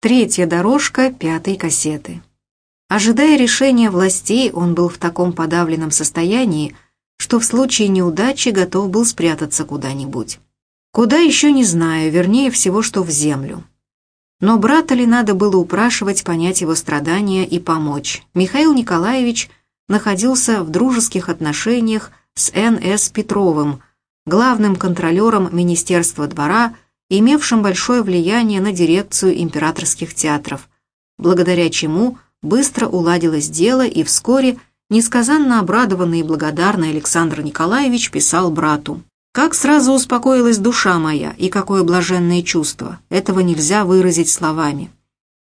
Третья дорожка пятой кассеты. Ожидая решения властей, он был в таком подавленном состоянии, что в случае неудачи готов был спрятаться куда-нибудь. Куда еще не знаю, вернее всего, что в землю. Но брата ли надо было упрашивать понять его страдания и помочь. Михаил Николаевич находился в дружеских отношениях с Н.С. Петровым, главным контролером Министерства двора, имевшим большое влияние на дирекцию императорских театров, благодаря чему быстро уладилось дело и вскоре несказанно обрадованный и благодарный Александр Николаевич писал брату. «Как сразу успокоилась душа моя, и какое блаженное чувство! Этого нельзя выразить словами».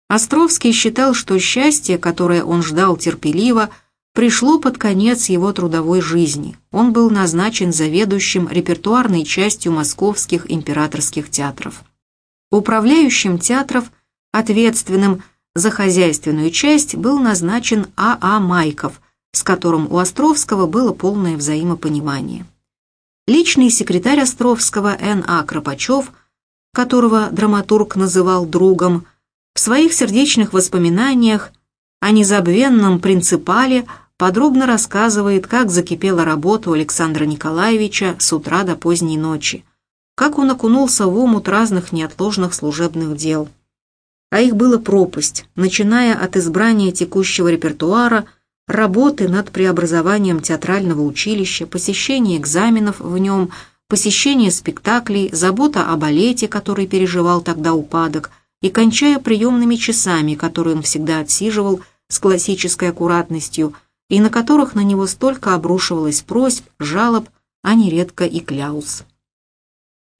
Островский считал, что счастье, которое он ждал терпеливо, пришло под конец его трудовой жизни. Он был назначен заведующим репертуарной частью московских императорских театров. Управляющим театров, ответственным за хозяйственную часть, был назначен А.А. А Майков, с которым у Островского было полное взаимопонимание. Личный секретарь Островского Н.А. Кропачев, которого драматург называл другом, в своих сердечных воспоминаниях о незабвенном принципале подробно рассказывает, как закипела работа у Александра Николаевича с утра до поздней ночи, как он окунулся в омут разных неотложных служебных дел. А их было пропасть, начиная от избрания текущего репертуара, работы над преобразованием театрального училища, посещения экзаменов в нем, посещения спектаклей, забота о балете, который переживал тогда упадок, и кончая приемными часами, которые он всегда отсиживал с классической аккуратностью – и на которых на него столько обрушивалось просьб, жалоб, а нередко и кляус.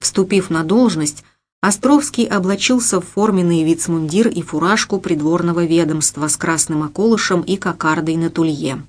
Вступив на должность, Островский облачился в форменный вицмундир и фуражку придворного ведомства с красным околышем и кокардой на тулье.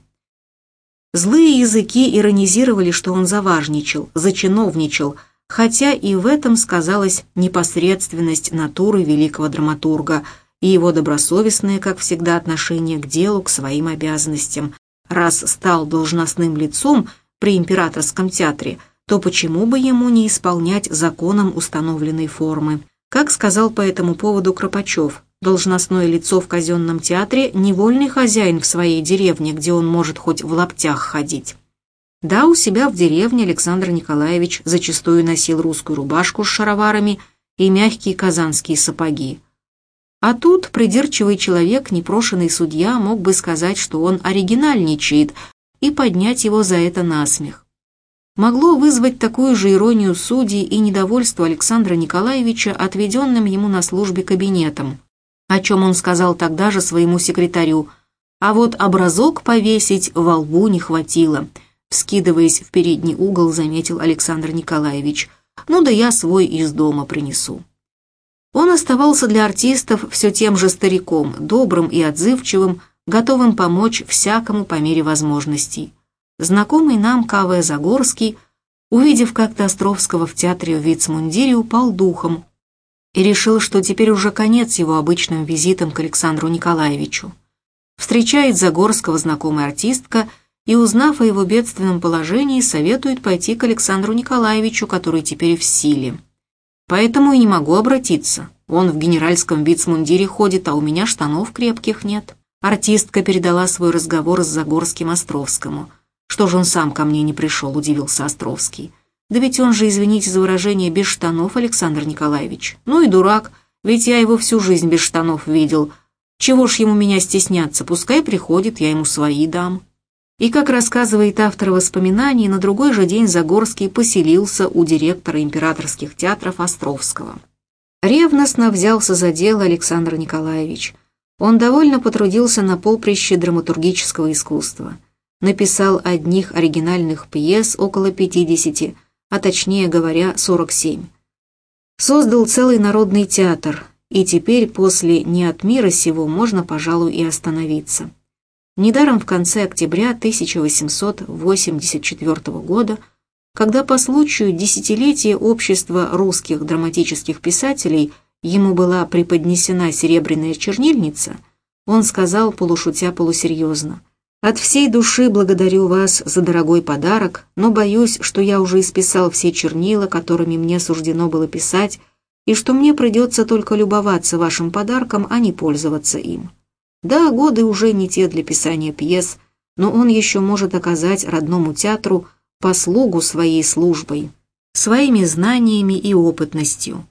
Злые языки иронизировали, что он заважничал, зачиновничал, хотя и в этом сказалась непосредственность натуры великого драматурга и его добросовестное, как всегда, отношение к делу, к своим обязанностям, Раз стал должностным лицом при императорском театре, то почему бы ему не исполнять законом установленной формы? Как сказал по этому поводу Кропачев, должностное лицо в казенном театре – невольный хозяин в своей деревне, где он может хоть в лаптях ходить. Да, у себя в деревне Александр Николаевич зачастую носил русскую рубашку с шароварами и мягкие казанские сапоги. А тут придирчивый человек, непрошенный судья, мог бы сказать, что он оригинальничает, и поднять его за это насмех. Могло вызвать такую же иронию судей и недовольство Александра Николаевича отведенным ему на службе кабинетом, о чем он сказал тогда же своему секретарю, а вот образок повесить во лбу не хватило, вскидываясь в передний угол, заметил Александр Николаевич. «Ну да я свой из дома принесу». Он оставался для артистов все тем же стариком, добрым и отзывчивым, готовым помочь всякому по мере возможностей. Знакомый нам К.В. Загорский, увидев как-то Островского в театре в вицмундире, упал духом и решил, что теперь уже конец его обычным визитам к Александру Николаевичу. Встречает Загорского знакомая артистка и, узнав о его бедственном положении, советует пойти к Александру Николаевичу, который теперь в силе. Поэтому и не могу обратиться. Он в генеральском вицмундире ходит, а у меня штанов крепких нет». Артистка передала свой разговор с Загорским Островскому. «Что же он сам ко мне не пришел?» – удивился Островский. «Да ведь он же, извините за выражение, без штанов, Александр Николаевич. Ну и дурак, ведь я его всю жизнь без штанов видел. Чего ж ему меня стесняться, пускай приходит, я ему свои дам». И, как рассказывает автор воспоминаний, на другой же день Загорский поселился у директора императорских театров Островского. Ревностно взялся за дело Александр Николаевич. Он довольно потрудился на поприще драматургического искусства. Написал одних оригинальных пьес около 50, а точнее говоря, 47. Создал целый народный театр, и теперь после «Не от мира сего» можно, пожалуй, и остановиться. Недаром в конце октября 1884 года, когда по случаю десятилетия общества русских драматических писателей ему была преподнесена серебряная чернильница, он сказал полушутя полусерьезно, «От всей души благодарю вас за дорогой подарок, но боюсь, что я уже исписал все чернила, которыми мне суждено было писать, и что мне придется только любоваться вашим подарком, а не пользоваться им. Да, годы уже не те для писания пьес, но он еще может оказать родному театру послугу своей службой, своими знаниями и опытностью.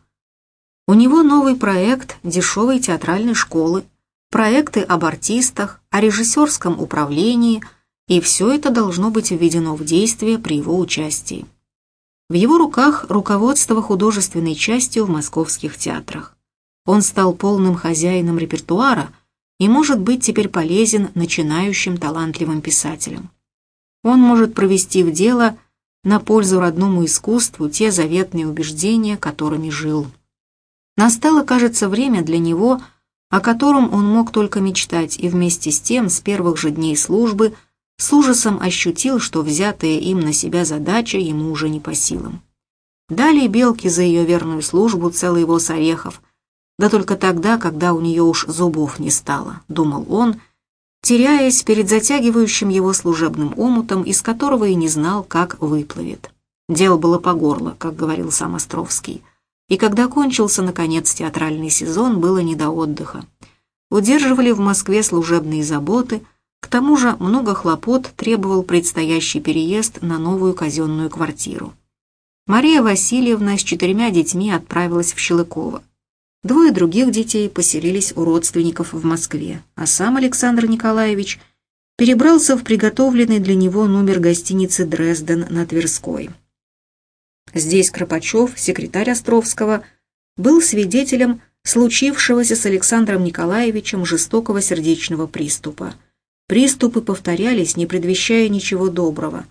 У него новый проект дешевой театральной школы, проекты об артистах, о режиссерском управлении, и все это должно быть введено в действие при его участии. В его руках руководство художественной частью в московских театрах. Он стал полным хозяином репертуара и может быть теперь полезен начинающим талантливым писателям. Он может провести в дело на пользу родному искусству те заветные убеждения, которыми жил. Настало, кажется, время для него, о котором он мог только мечтать, и вместе с тем с первых же дней службы с ужасом ощутил, что взятая им на себя задача ему уже не по силам. Дали Белке за ее верную службу целый воз орехов, да только тогда, когда у нее уж зубов не стало, думал он, теряясь перед затягивающим его служебным омутом, из которого и не знал, как выплывет. Дело было по горло, как говорил сам Островский и когда кончился, наконец, театральный сезон, было не до отдыха. Удерживали в Москве служебные заботы, к тому же много хлопот требовал предстоящий переезд на новую казенную квартиру. Мария Васильевна с четырьмя детьми отправилась в Щелыково. Двое других детей поселились у родственников в Москве, а сам Александр Николаевич перебрался в приготовленный для него номер гостиницы «Дрезден» на Тверской. Здесь Кропачев, секретарь Островского, был свидетелем случившегося с Александром Николаевичем жестокого сердечного приступа. Приступы повторялись, не предвещая ничего доброго,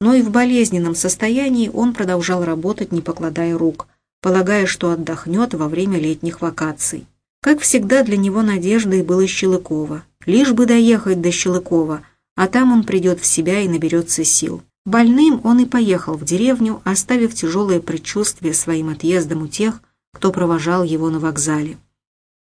но и в болезненном состоянии он продолжал работать, не покладая рук, полагая, что отдохнет во время летних вакаций. Как всегда, для него надеждой было Щелыкова. Лишь бы доехать до Щелыкова, а там он придет в себя и наберется сил. Больным он и поехал в деревню, оставив тяжелое предчувствие своим отъездом у тех, кто провожал его на вокзале.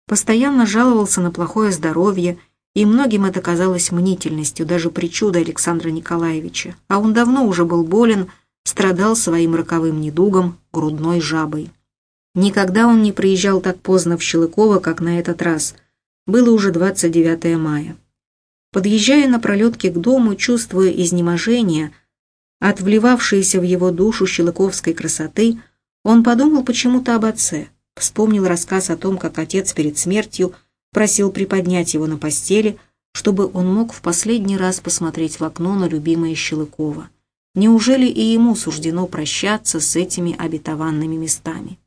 Постоянно жаловался на плохое здоровье, и многим это казалось мнительностью, даже причудой Александра Николаевича, а он давно уже был болен, страдал своим роковым недугом, грудной жабой. Никогда он не приезжал так поздно в Щелыково, как на этот раз. Было уже 29 мая. Подъезжая на пролетке к дому, чувствуя изнеможение, от вливавшейся в его душу щелыковской красоты, он подумал почему-то об отце, вспомнил рассказ о том, как отец перед смертью просил приподнять его на постели, чтобы он мог в последний раз посмотреть в окно на любимое Щелыкова. Неужели и ему суждено прощаться с этими обетованными местами?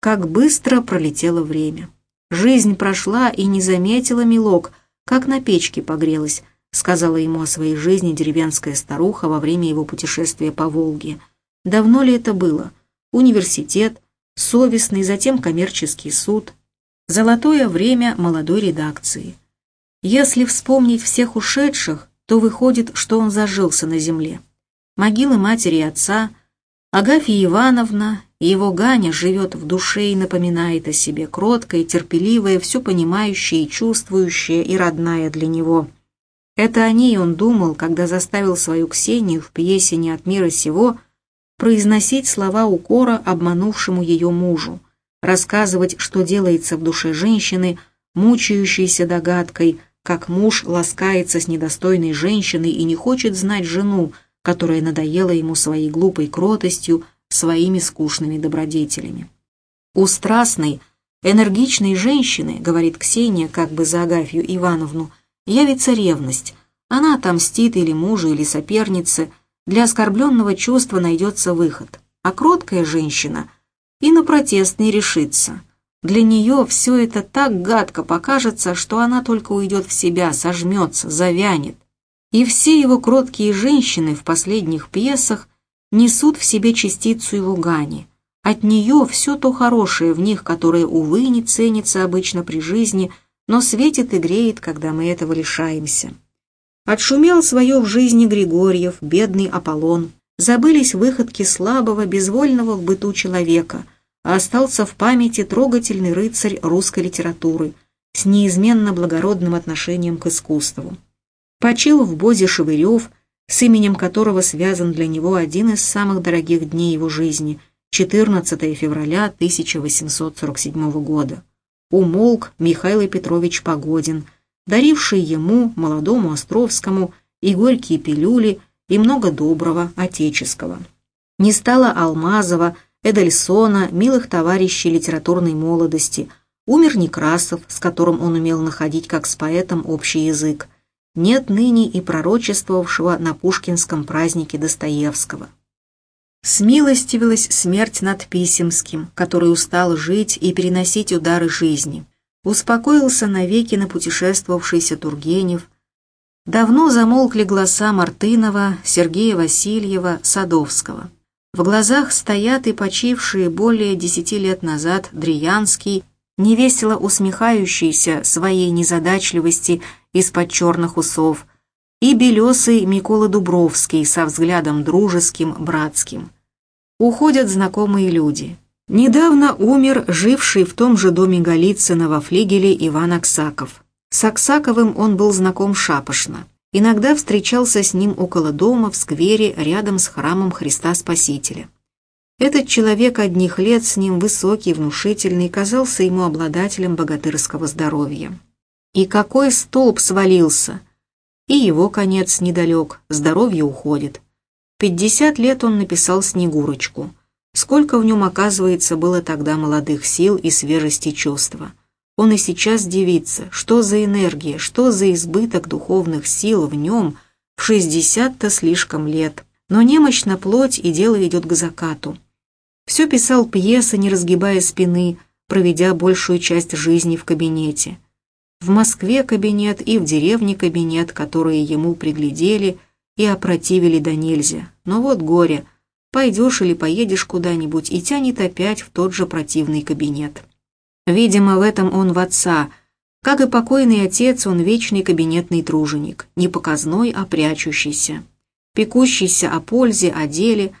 Как быстро пролетело время. Жизнь прошла и не заметила Милок, как на печке погрелась, сказала ему о своей жизни деревенская старуха во время его путешествия по Волге. Давно ли это было? Университет, совестный, затем коммерческий суд, золотое время молодой редакции. Если вспомнить всех ушедших, то выходит, что он зажился на земле. Могилы матери и отца, Агафья Ивановна, его Ганя живет в душе и напоминает о себе, кроткая, терпеливая, все понимающая и чувствующая и родная для него – это о ней он думал, когда заставил свою Ксению в пьесе «Не от мира сего» произносить слова укора обманувшему ее мужу, рассказывать, что делается в душе женщины, мучающейся догадкой, как муж ласкается с недостойной женщиной и не хочет знать жену, которая надоела ему своей глупой кротостью, своими скучными добродетелями. У страстной, энергичной женщины, говорит Ксения как бы за Агафью Ивановну, явится ревность. Она отомстит или мужу, или сопернице. Для оскорбленного чувства найдется выход. А кроткая женщина и на протест не решится. Для нее все это так гадко покажется, что она только уйдет в себя, сожмется, завянет. И все его кроткие женщины в последних пьесах несут в себе частицу его гани. От нее все то хорошее в них, которое, увы, не ценится обычно при жизни – но светит и греет, когда мы этого лишаемся. Отшумел свое в жизни Григорьев, бедный Аполлон. Забылись выходки слабого, безвольного в быту человека, а остался в памяти трогательный рыцарь русской литературы с неизменно благородным отношением к искусству. Почил в Бозе Шевырев, с именем которого связан для него один из самых дорогих дней его жизни, 14 февраля 1847 года. Умолк Михаил Петрович Погодин, даривший ему, молодому Островскому, и горькие пилюли, и много доброго, отеческого. Не стало Алмазова, Эдельсона, милых товарищей литературной молодости. Умер Некрасов, с которым он умел находить как с поэтом общий язык. Нет ныне и пророчествовавшего на пушкинском празднике Достоевского. Смилостивилась смерть над Писемским, который устал жить и переносить удары жизни. Успокоился навеки на путешествовавшийся Тургенев. Давно замолкли голоса Мартынова, Сергея Васильева, Садовского. В глазах стоят и почившие более десяти лет назад Дриянский, невесело усмехающийся своей незадачливости из-под черных усов, и белесый Микола Дубровский со взглядом дружеским, братским. Уходят знакомые люди. Недавно умер живший в том же доме Голицына во флигеле Иван Аксаков. С Аксаковым он был знаком шапошно. Иногда встречался с ним около дома в сквере рядом с храмом Христа Спасителя. Этот человек одних лет с ним высокий, внушительный, казался ему обладателем богатырского здоровья. И какой столб свалился! И его конец недалек, здоровье уходит. Пятьдесят лет он написал «Снегурочку». Сколько в нем, оказывается, было тогда молодых сил и свежести чувства – он и сейчас дивится, что за энергия, что за избыток духовных сил в нем в 60-то слишком лет. Но немощна плоть, и дело идет к закату. Все писал пьесы, не разгибая спины, проведя большую часть жизни в кабинете. В Москве кабинет и в деревне кабинет, которые ему приглядели и опротивили до нельзя. Но вот горе, пойдешь или поедешь куда-нибудь и тянет опять в тот же противный кабинет. Видимо, в этом он в отца. Как и покойный отец, он вечный кабинетный труженик, не показной, а прячущийся, пекущийся о пользе, о деле.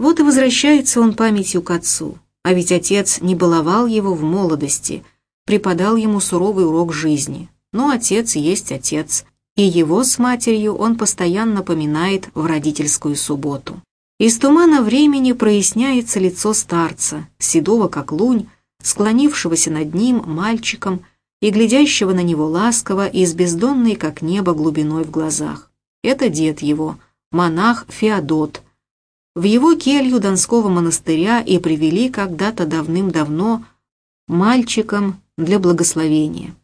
Вот и возвращается он памятью к отцу. А ведь отец не баловал его в молодости, преподал ему суровый урок жизни. Но отец есть отец, и его с матерью он постоянно поминает в родительскую субботу. Из тумана времени проясняется лицо старца, седого как лунь, склонившегося над ним мальчиком и глядящего на него ласково и с бездонной, как небо, глубиной в глазах. Это дед его, монах Феодот. В его келью Донского монастыря и привели когда-то давным-давно мальчиком для благословения.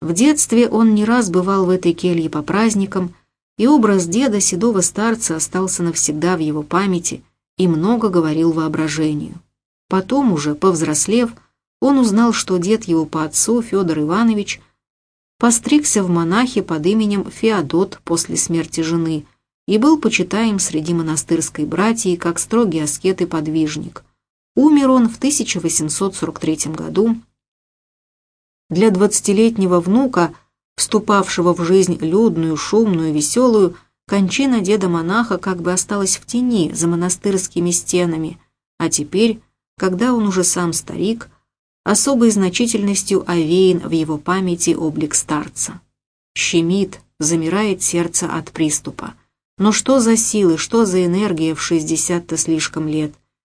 В детстве он не раз бывал в этой келье по праздникам, и образ деда, седого старца, остался навсегда в его памяти и много говорил воображению. Потом уже, повзрослев, он узнал, что дед его по отцу, Федор Иванович, постригся в монахи под именем Феодот после смерти жены и был почитаем среди монастырской братьи как строгий аскет и подвижник. Умер он в 1843 году. Для двадцатилетнего внука, вступавшего в жизнь людную, шумную, веселую, кончина деда-монаха как бы осталась в тени за монастырскими стенами, а теперь, когда он уже сам старик, особой значительностью овеян в его памяти облик старца. Щемит, замирает сердце от приступа. Но что за силы, что за энергия в шестьдесят-то слишком лет?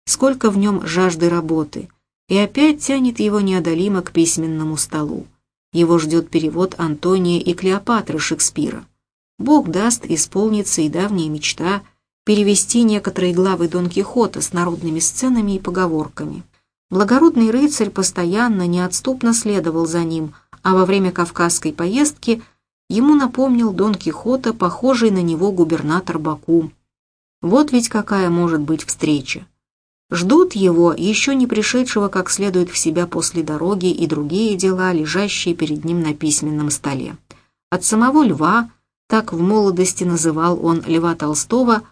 Сколько в нем жажды работы? И опять тянет его неодолимо к письменному столу. Его ждет перевод Антония и Клеопатры Шекспира. Бог даст, исполнится и давняя мечта перевести некоторые главы Дон Кихота с народными сценами и поговорками. Благородный рыцарь постоянно, неотступно следовал за ним, а во время кавказской поездки ему напомнил Дон Кихота, похожий на него губернатор Баку. Вот ведь какая может быть встреча. Ждут его, еще не пришедшего как следует в себя после дороги и другие дела, лежащие перед ним на письменном столе. От самого льва, так в молодости называл он Льва Толстого,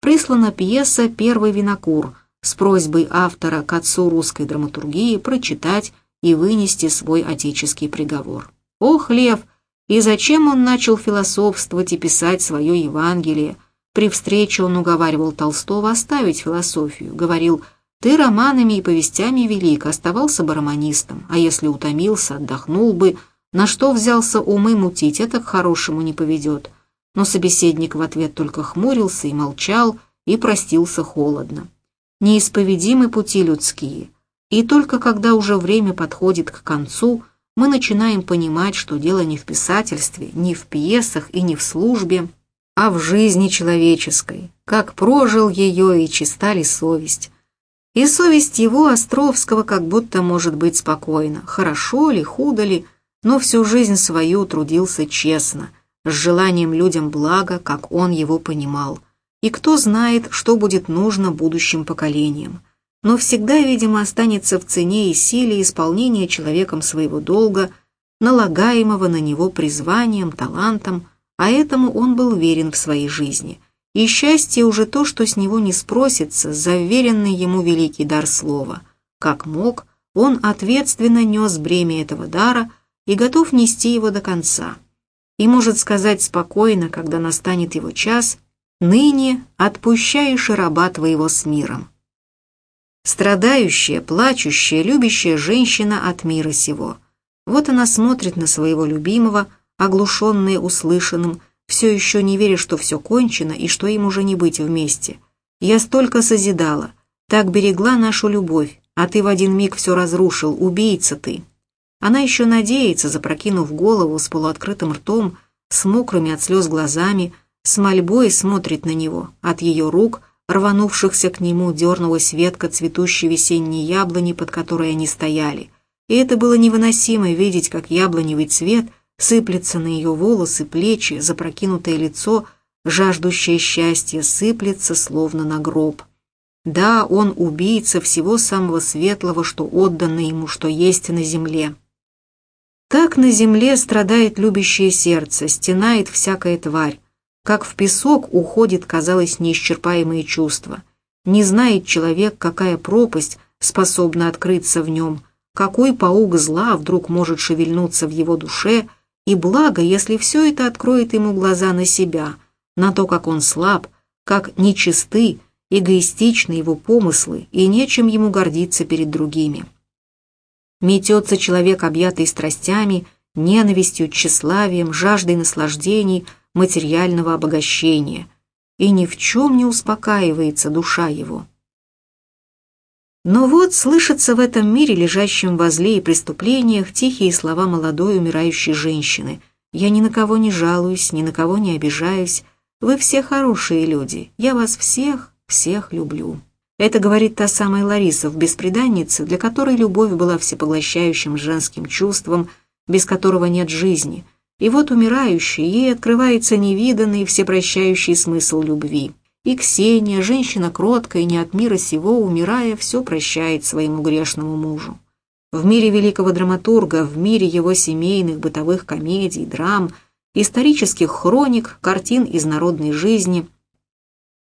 прислана пьеса «Первый винокур», с просьбой автора к отцу русской драматургии прочитать и вынести свой отеческий приговор. Ох, Лев, и зачем он начал философствовать и писать свое Евангелие? При встрече он уговаривал Толстого оставить философию, говорил «Ты романами и повестями велик, оставался бы романистом, а если утомился, отдохнул бы, на что взялся умы мутить, это к хорошему не поведет». Но собеседник в ответ только хмурился и молчал, и простился холодно. неисповедимы пути людские, и только когда уже время подходит к концу, мы начинаем понимать, что дело не в писательстве, не в пьесах и не в службе, а в жизни человеческой, как прожил ее и чиста ли совесть. И совесть его, Островского, как будто может быть спокойна, хорошо ли, худо ли, но всю жизнь свою трудился честно, с желанием людям блага, как он его понимал. И кто знает, что будет нужно будущим поколениям. Но всегда, видимо, останется в цене и силе исполнения человеком своего долга, налагаемого на него призванием, талантом, а этому он был верен в своей жизни. И счастье уже то, что с него не спросится, за веренный ему великий дар слова. Как мог, он ответственно нес бремя этого дара и готов нести его до конца. И может сказать спокойно, когда настанет его час, «Ныне отпущаешь раба твоего с миром». Страдающая, плачущая, любящая женщина от мира сего. Вот она смотрит на своего любимого, оглушенные услышанным, все еще не веря, что все кончено и что им уже не быть вместе. Я столько созидала, так берегла нашу любовь, а ты в один миг все разрушил, убийца ты. Она еще надеется, запрокинув голову с полуоткрытым ртом, с мокрыми от слез глазами, с мольбой смотрит на него, от ее рук, рванувшихся к нему, дернулась ветка цветущей весенней яблони, под которой они стояли. И это было невыносимо видеть, как яблоневый цвет — Сыплется на ее волосы, плечи, запрокинутое лицо, жаждущее счастья, сыплется, словно на гроб. Да, он убийца всего самого светлого, что отдано ему, что есть на земле. Так на земле страдает любящее сердце, стенает всякая тварь. Как в песок уходит, казалось, неисчерпаемое чувство. Не знает человек, какая пропасть способна открыться в нем, какой паук зла вдруг может шевельнуться в его душе – и благо, если все это откроет ему глаза на себя, на то, как он слаб, как нечисты, эгоистичны его помыслы, и нечем ему гордиться перед другими. Метется человек, объятый страстями, ненавистью, тщеславием, жаждой наслаждений, материального обогащения, и ни в чем не успокаивается душа его. Но вот слышатся в этом мире, лежащем во зле и преступлениях, тихие слова молодой умирающей женщины. «Я ни на кого не жалуюсь, ни на кого не обижаюсь. Вы все хорошие люди. Я вас всех, всех люблю». Это говорит та самая Лариса в «Беспреданнице», для которой любовь была всепоглощающим женским чувством, без которого нет жизни. И вот умирающей ей открывается невиданный всепрощающий смысл любви. И Ксения, женщина кроткая, не от мира сего, умирая, все прощает своему грешному мужу. В мире великого драматурга, в мире его семейных бытовых комедий, драм, исторических хроник, картин из народной жизни,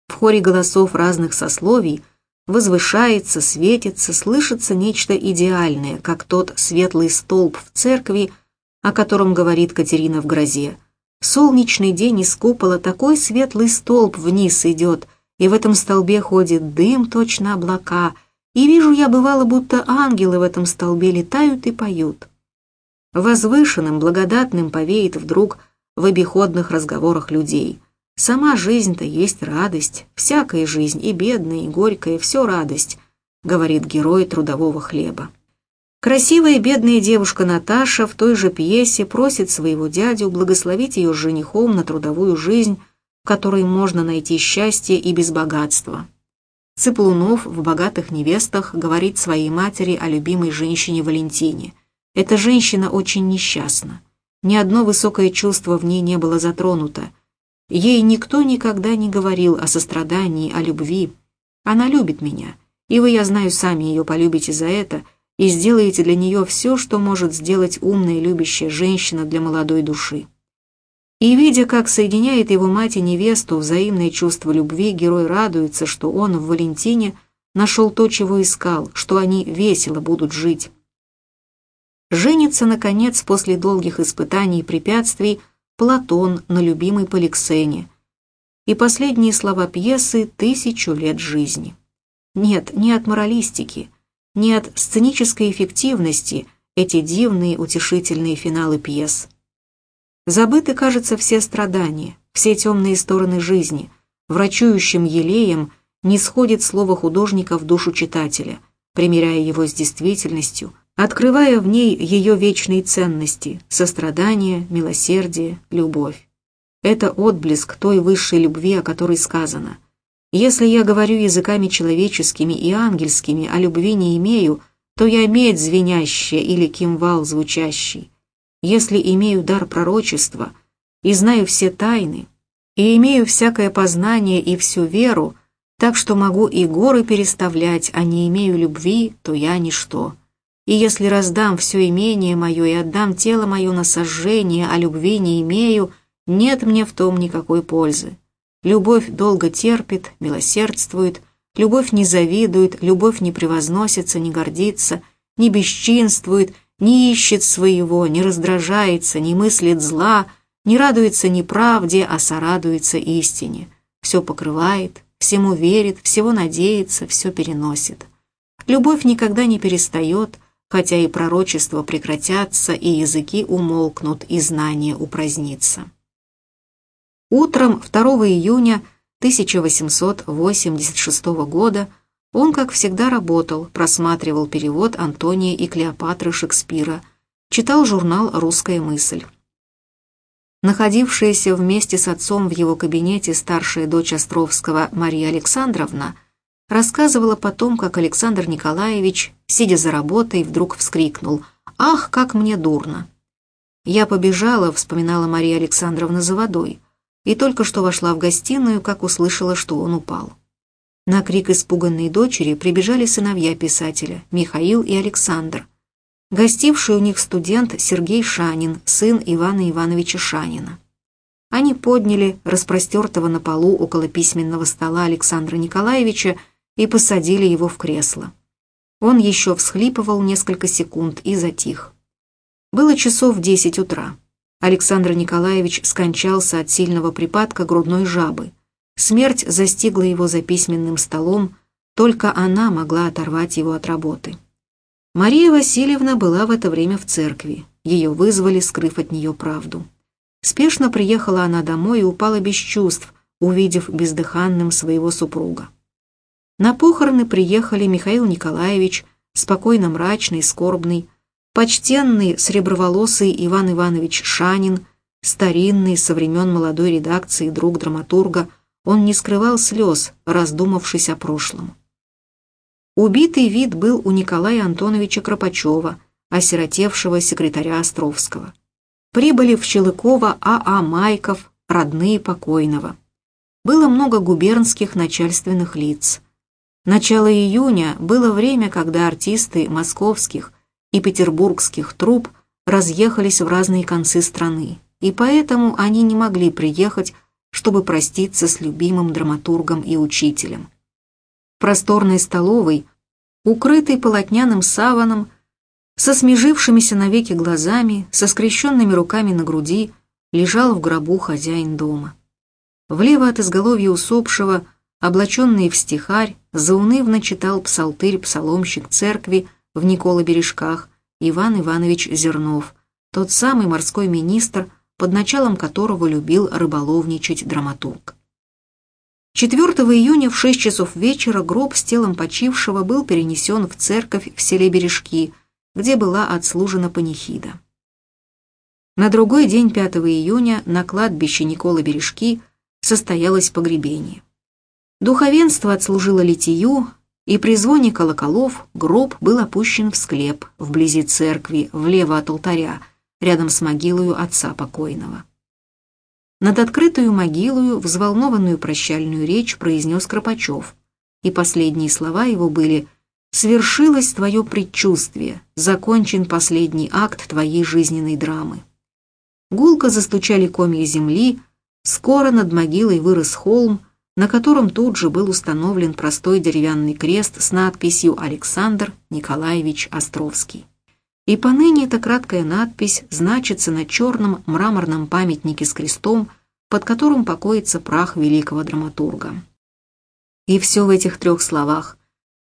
в хоре голосов разных сословий возвышается, светится, слышится нечто идеальное, как тот светлый столб в церкви, о котором говорит Катерина в грозе – солнечный день из купола такой светлый столб вниз идет, и в этом столбе ходит дым, точно облака, и вижу я, бывало, будто ангелы в этом столбе летают и поют. Возвышенным, благодатным повеет вдруг в обиходных разговорах людей. Сама жизнь-то есть радость, всякая жизнь, и бедная, и горькая, все радость, говорит герой трудового хлеба. Красивая бедная девушка Наташа в той же пьесе просит своего дядю благословить ее женихом на трудовую жизнь, в которой можно найти счастье и без богатства. Цыплунов в «Богатых невестах» говорит своей матери о любимой женщине Валентине. Эта женщина очень несчастна. Ни одно высокое чувство в ней не было затронуто. Ей никто никогда не говорил о сострадании, о любви. Она любит меня, и вы, я знаю, сами ее полюбите за это – и сделаете для нее все, что может сделать умная и любящая женщина для молодой души. И видя, как соединяет его мать и невесту взаимное чувство любви, герой радуется, что он в Валентине нашел то, чего искал, что они весело будут жить. Женится, наконец, после долгих испытаний и препятствий, Платон на любимой Поликсене. И последние слова пьесы «Тысячу лет жизни». Нет, не от моралистики – не от сценической эффективности эти дивные утешительные финалы пьес. Забыты, кажется, все страдания, все темные стороны жизни, врачующим елеем не сходит слово художника в душу читателя, примиряя его с действительностью, открывая в ней ее вечные ценности – сострадание, милосердие, любовь. Это отблеск той высшей любви, о которой сказано. Если я говорю языками человеческими и ангельскими, а любви не имею, то я медь звенящая или кимвал звучащий. Если имею дар пророчества и знаю все тайны, и имею всякое познание и всю веру, так что могу и горы переставлять, а не имею любви, то я ничто. И если раздам все имение мое и отдам тело мое на сожжение, а любви не имею, нет мне в том никакой пользы. Любовь долго терпит, милосердствует, любовь не завидует, любовь не превозносится, не гордится, не бесчинствует, не ищет своего, не раздражается, не мыслит зла, не радуется неправде, а сорадуется истине. Все покрывает, всему верит, всего надеется, все переносит. Любовь никогда не перестает, хотя и пророчества прекратятся, и языки умолкнут, и знание упразднится. Утром 2 июня 1886 года он, как всегда, работал, просматривал перевод Антония и Клеопатры Шекспира, читал журнал «Русская мысль». Находившаяся вместе с отцом в его кабинете старшая дочь Островского Мария Александровна рассказывала потом, как Александр Николаевич, сидя за работой, вдруг вскрикнул «Ах, как мне дурно!». «Я побежала», — вспоминала Мария Александровна за водой, и только что вошла в гостиную, как услышала, что он упал. На крик испуганной дочери прибежали сыновья писателя, Михаил и Александр, гостивший у них студент Сергей Шанин, сын Ивана Ивановича Шанина. Они подняли распростертого на полу около письменного стола Александра Николаевича и посадили его в кресло. Он еще всхлипывал несколько секунд и затих. Было часов десять утра. Александр Николаевич скончался от сильного припадка грудной жабы. Смерть застигла его за письменным столом, только она могла оторвать его от работы. Мария Васильевна была в это время в церкви. Ее вызвали, скрыв от нее правду. Спешно приехала она домой и упала без чувств, увидев бездыханным своего супруга. На похороны приехали Михаил Николаевич, спокойно мрачный, скорбный, почтенный среброволосый Иван Иванович Шанин, старинный со времен молодой редакции друг драматурга, он не скрывал слез, раздумавшись о прошлом. Убитый вид был у Николая Антоновича Кропачева, осиротевшего секретаря Островского. Прибыли в Щелыково А.А. Майков, родные покойного. Было много губернских начальственных лиц. Начало июня было время, когда артисты московских и петербургских труп разъехались в разные концы страны, и поэтому они не могли приехать, чтобы проститься с любимым драматургом и учителем просторной столовой, укрытой полотняным саваном, со смежившимися навеки глазами, со скрещенными руками на груди, лежал в гробу хозяин дома. Влево от изголовья усопшего, облаченный в стихарь, заунывно читал псалтырь псаломщик церкви в Никола-Бережках Иван Иванович Зернов, тот самый морской министр, под началом которого любил рыболовничать драматург. 4 июня в 6 часов вечера гроб с телом почившего был перенесен в церковь в селе Бережки, где была отслужена панихида. На другой день, 5 июня, на кладбище Николы Бережки состоялось погребение. Духовенство отслужило литию, и при звоне колоколов гроб был опущен в склеп вблизи церкви, влево от алтаря, рядом с могилою отца покойного. Над открытую могилою взволнованную прощальную речь произнес Кропачев, и последние слова его были «Свершилось твое предчувствие, закончен последний акт твоей жизненной драмы». Гулко застучали комья земли, скоро над могилой вырос холм, на котором тут же был установлен простой деревянный крест с надписью «Александр Николаевич Островский». И поныне эта краткая надпись значится на черном мраморном памятнике с крестом, под которым покоится прах великого драматурга. И все в этих трех словах,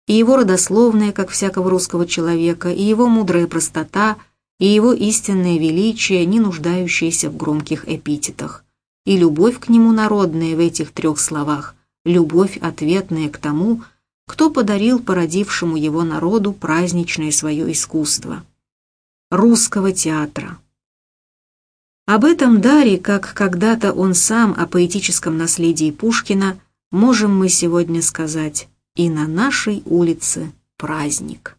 и его родословная, как всякого русского человека, и его мудрая простота, и его истинное величие, не нуждающееся в громких эпитетах, и любовь к нему народная в этих трех словах, любовь ответная к тому, кто подарил породившему его народу праздничное свое искусство. Русского театра. Об этом даре, как когда-то он сам о поэтическом наследии Пушкина, можем мы сегодня сказать «И на нашей улице праздник».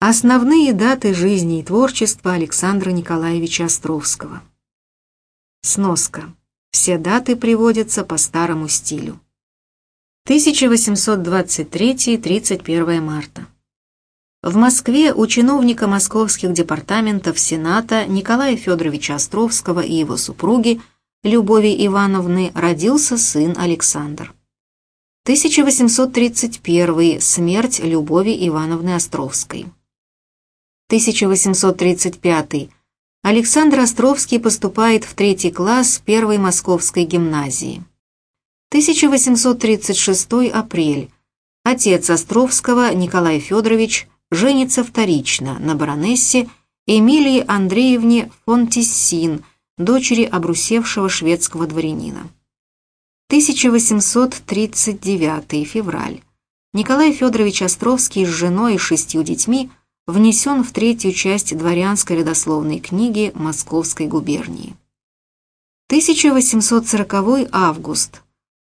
Основные даты жизни и творчества Александра Николаевича Островского. Сноска. Все даты приводятся по старому стилю. 1823-31 марта. В Москве у чиновника московских департаментов Сената Николая Федоровича Островского и его супруги Любови Ивановны родился сын Александр. 1831 смерть Любови Ивановны Островской. 1835 Александр Островский поступает в третий класс первой московской гимназии. 1836 апрель. Отец Островского, Николай Федорович, женится вторично на баронессе Эмилии Андреевне фон Тессин, дочери обрусевшего шведского дворянина. 1839 февраль. Николай Федорович Островский с женой и шестью детьми внесен в третью часть дворянской родословной книги Московской губернии. 1840 август.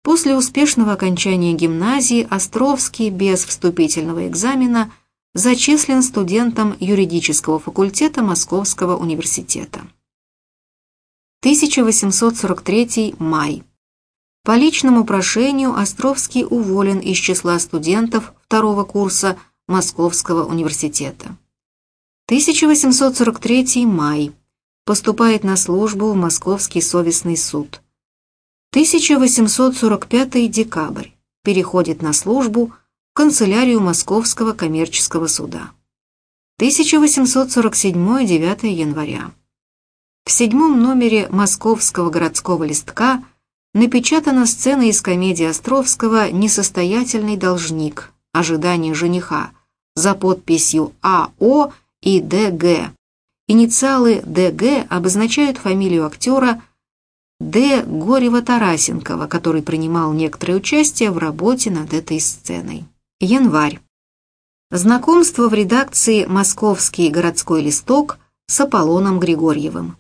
После успешного окончания гимназии Островский без вступительного экзамена зачислен студентом юридического факультета Московского университета. 1843 май. По личному прошению Островский уволен из числа студентов второго курса Московского университета. 1843 май. Поступает на службу в Московский совестный суд. 1845 декабрь. Переходит на службу в канцелярию Московского коммерческого суда. 1847-9 января. В седьмом номере Московского городского листка напечатана сцена из комедии Островского «Несостоятельный должник. Ожидание жениха» за подписью АО и ДГ. Инициалы ДГ обозначают фамилию актера Д. Горева-Тарасенкова, который принимал некоторое участие в работе над этой сценой. Январь. Знакомство в редакции «Московский городской листок» с Аполлоном Григорьевым.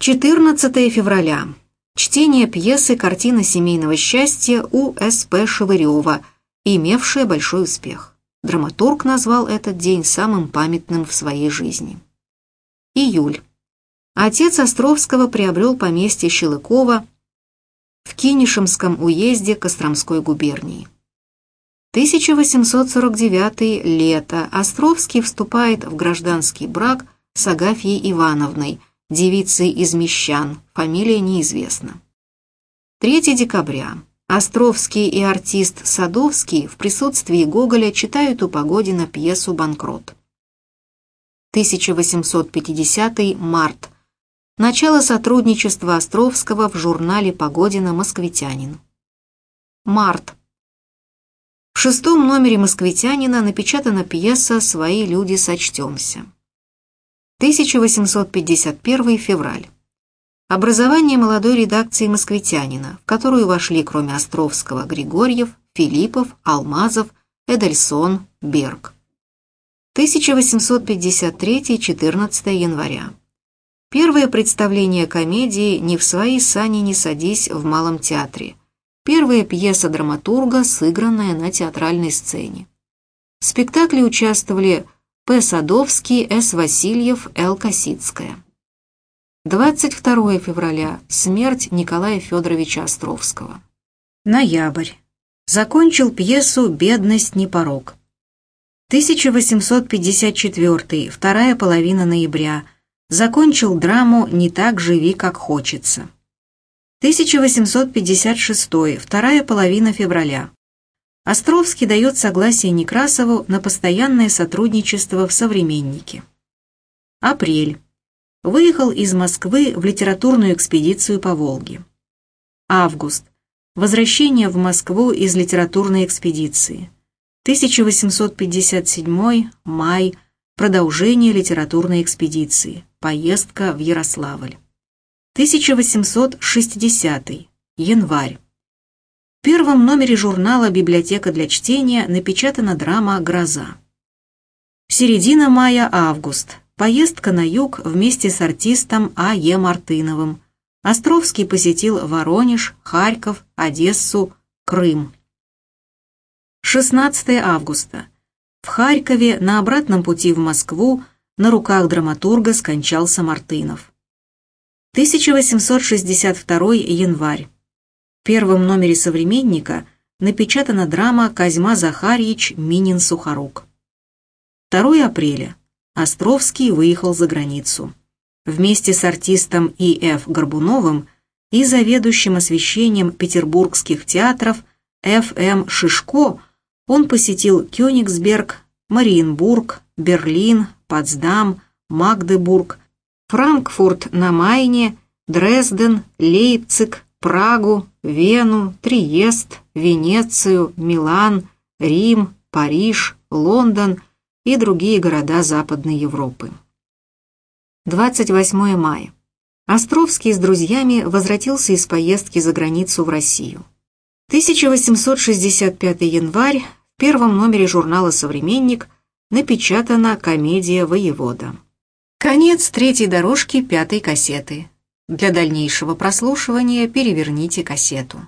14 февраля. Чтение пьесы «Картина семейного счастья» у С.П. Шевырева, имевшая большой успех. Драматург назвал этот день самым памятным в своей жизни. Июль. Отец Островского приобрел поместье Щелыкова в Кинешемском уезде Костромской губернии. 1849 лето. Островский вступает в гражданский брак с Агафьей Ивановной, девицей из Мещан, фамилия неизвестна. 3 декабря. Островский и артист Садовский в присутствии Гоголя читают у Погодина пьесу «Банкрот». 1850 март. Начало сотрудничества Островского в журнале Погодина «Москвитянин». Март. В шестом номере «Москвитянина» напечатана пьеса «Свои люди сочтемся». 1851 февраль. Образование молодой редакции «Москвитянина», в которую вошли, кроме Островского, Григорьев, Филиппов, Алмазов, Эдельсон, Берг. 1853-14 января. Первое представление комедии «Не в свои сани не садись» в Малом театре. Первая пьеса драматурга, сыгранная на театральной сцене. В спектакле участвовали П. Садовский, С. Васильев, Л. Косицкая. 22 февраля. Смерть Николая Федоровича Островского. Ноябрь. Закончил пьесу «Бедность не порог». 1854. Вторая половина ноября закончил драму «Не так живи, как хочется». 1856. Вторая половина февраля. Островский дает согласие Некрасову на постоянное сотрудничество в «Современнике». Апрель. Выехал из Москвы в литературную экспедицию по Волге. Август. Возвращение в Москву из литературной экспедиции. 1857 май. Продолжение литературной экспедиции. Поездка в Ярославль. 1860. Январь. В первом номере журнала «Библиотека для чтения» напечатана драма «Гроза». Середина мая-август. Поездка на юг вместе с артистом А. Е. Мартыновым. Островский посетил Воронеж, Харьков, Одессу, Крым. 16 августа. В Харькове на обратном пути в Москву на руках драматурга скончался Мартынов. 1862 январь. В первом номере «Современника» напечатана драма Козьма Захарьич Минин-Сухорук. 2 апреля. Островский выехал за границу. Вместе с артистом И.Ф. Горбуновым и заведующим освещением петербургских театров Ф.М. Шишко он посетил Кёнигсберг, Мариенбург, Берлин, Потсдам, Магдебург, Франкфурт на Майне, Дрезден, Лейпциг, Прагу, Вену, Триест, Венецию, Милан, Рим, Париж, Лондон и другие города Западной Европы. 28 мая. Островский с друзьями возвратился из поездки за границу в Россию. 1865 январь в первом номере журнала «Современник» напечатана комедия «Воевода». Конец третьей дорожки пятой кассеты. Для дальнейшего прослушивания переверните кассету.